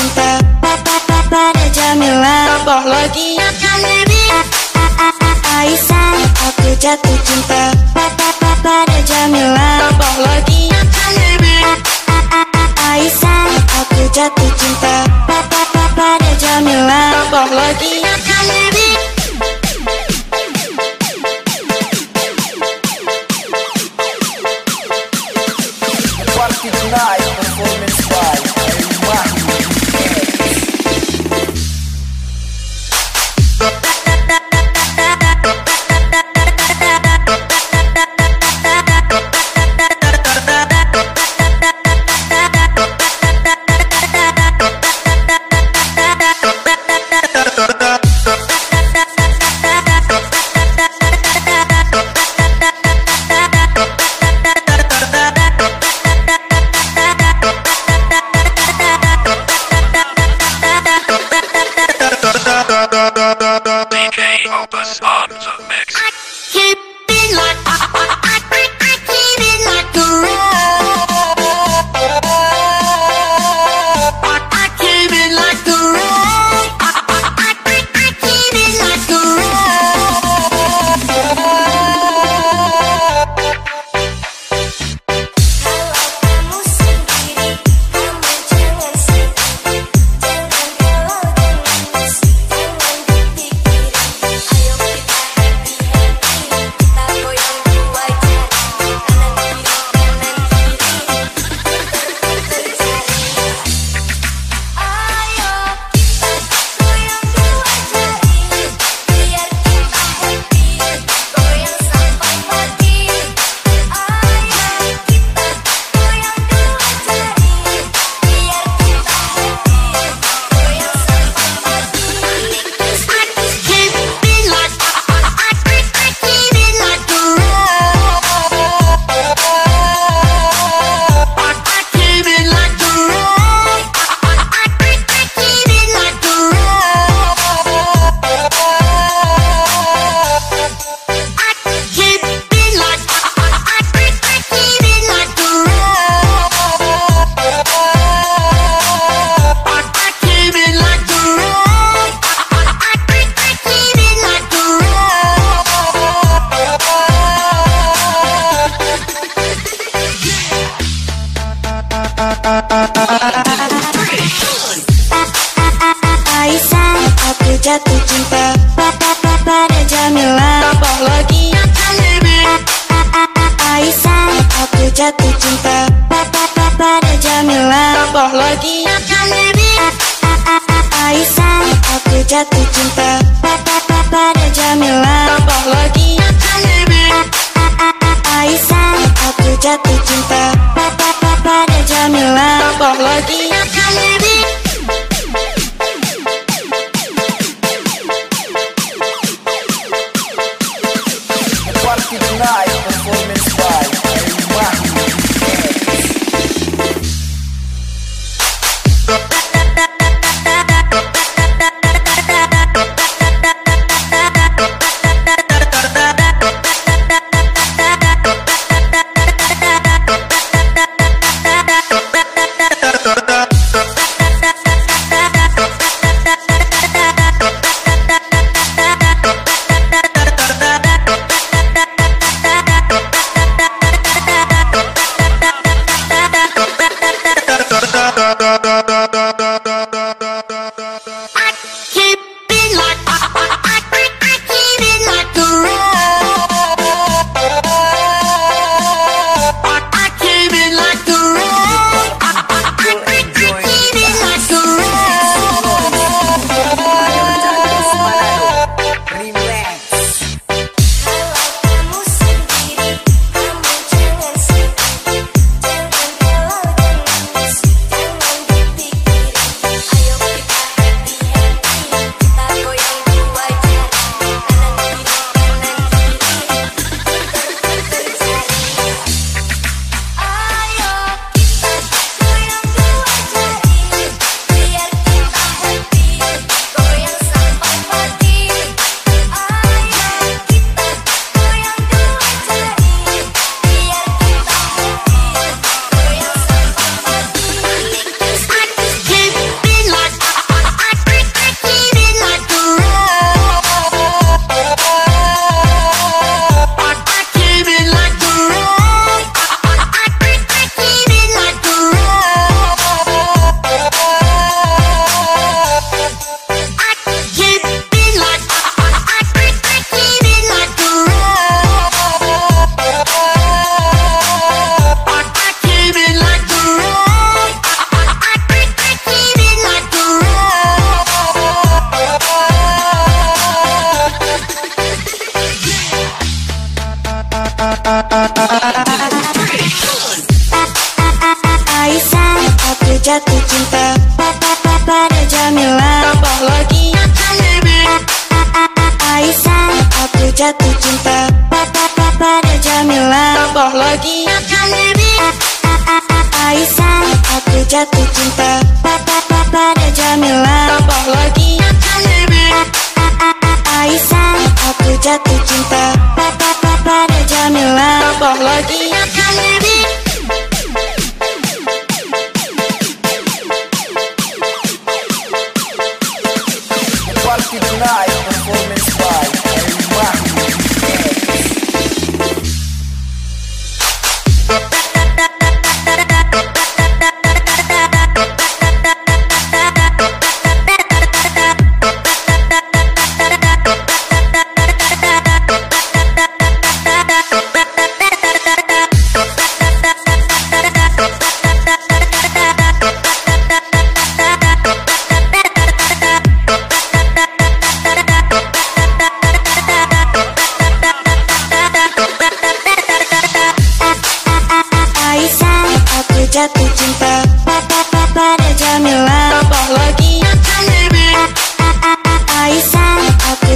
cinta. Pada Jamila. Tambah lagi. Aisyah Aku jatuh cinta. Pada Jamila. Tambah lagi. Aisyah Aku jatuh cinta. Pada Jamila. Tambah lagi. aquí.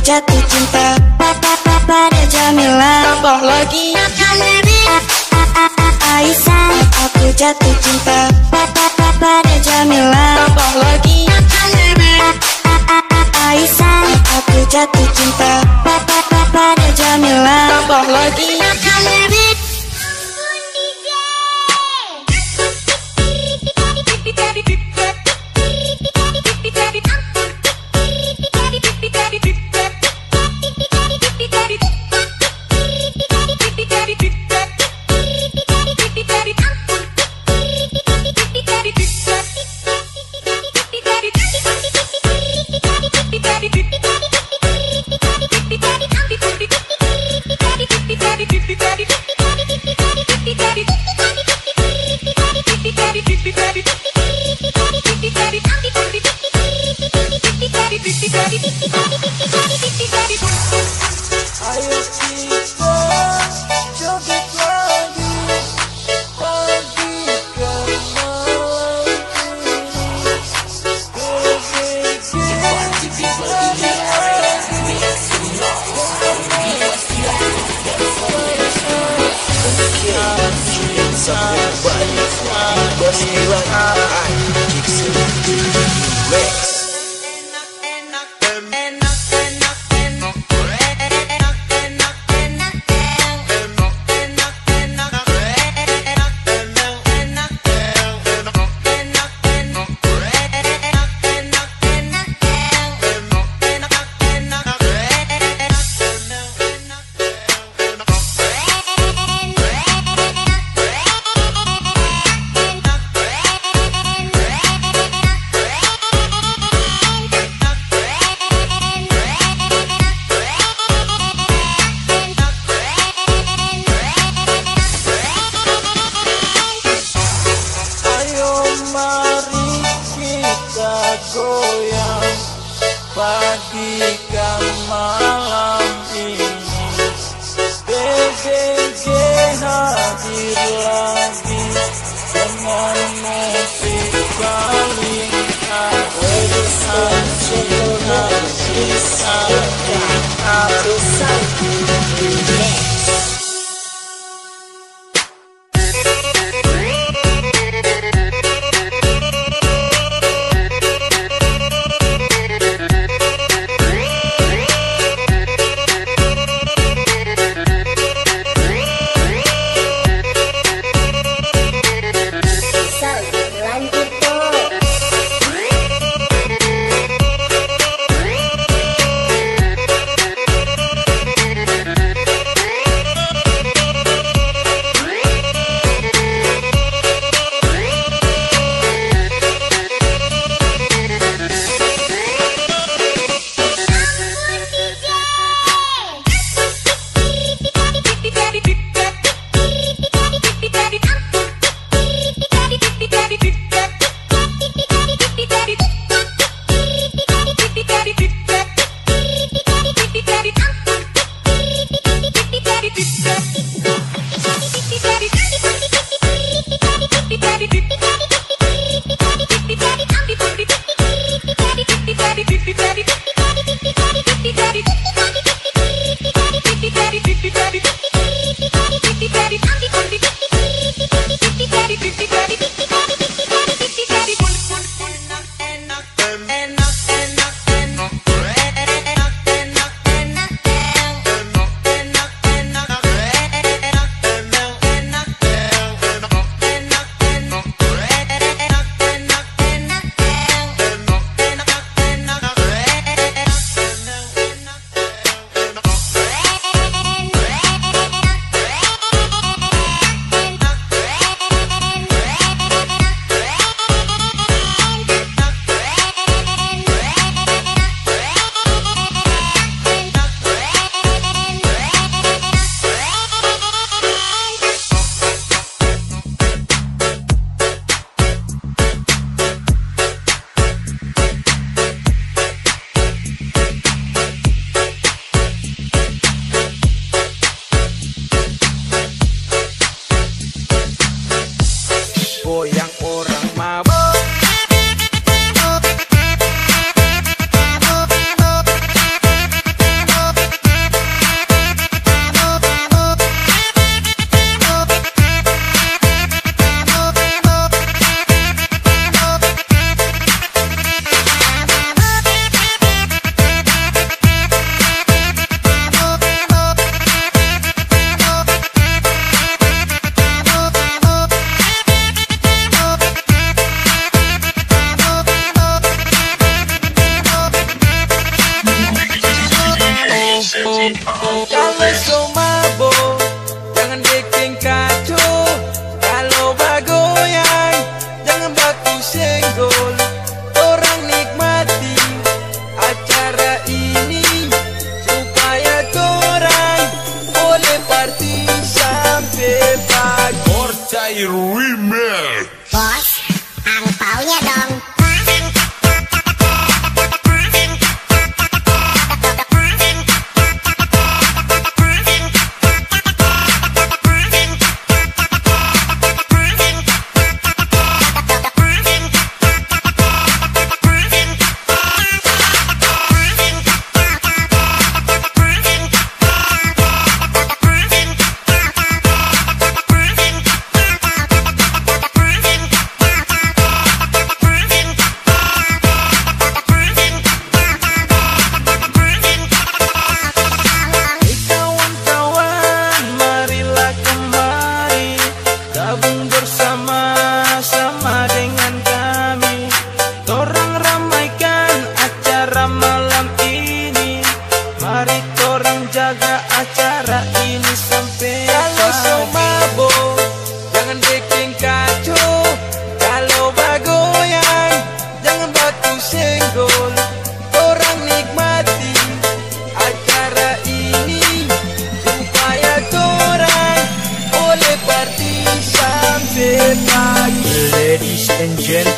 jatuh cinta. Pada Jamila. Tambah lagi. Aisan Aku jatuh cinta. Pada Jamila. Tambah lagi. Aisan Aku jatuh cinta. Pada Jamila. Tambah lagi. somewhere, but you must be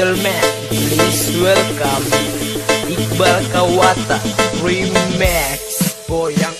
gentlemen, please welcome Iqbal Kawata Remix. Goyang